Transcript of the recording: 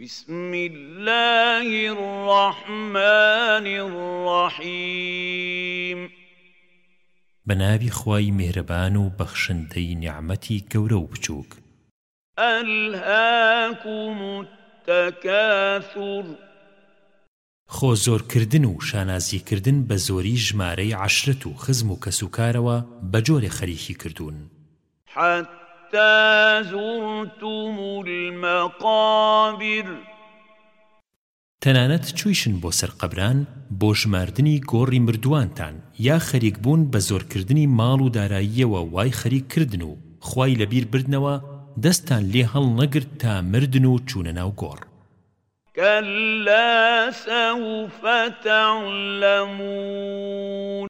بسم الله الرحمن الرحيم بنابي خواي مهربان وبخشنتي نعمتي كورو بچوك ألهاكم التكاثر خۆ زۆرکردن و شانازیکردن بە زۆری ژمارەی عشرت و خزم و کەسوکارەوە بە جۆرێ خەریکی کردوون حتى حتى زرتم المقابر تەنانەت چویشن بۆ سەر قەبران بۆ ژماردنی گۆڕی مردووانتان یا خەریک بوون بە زۆرکردنی ماڵ و داراییەوە وای خەریککردن و خوای لەبیر بردنەوە دەستان لێ هەڵ نەگرت تا مردن و چوونە ناو گۆڕ كلا سوف تعلمون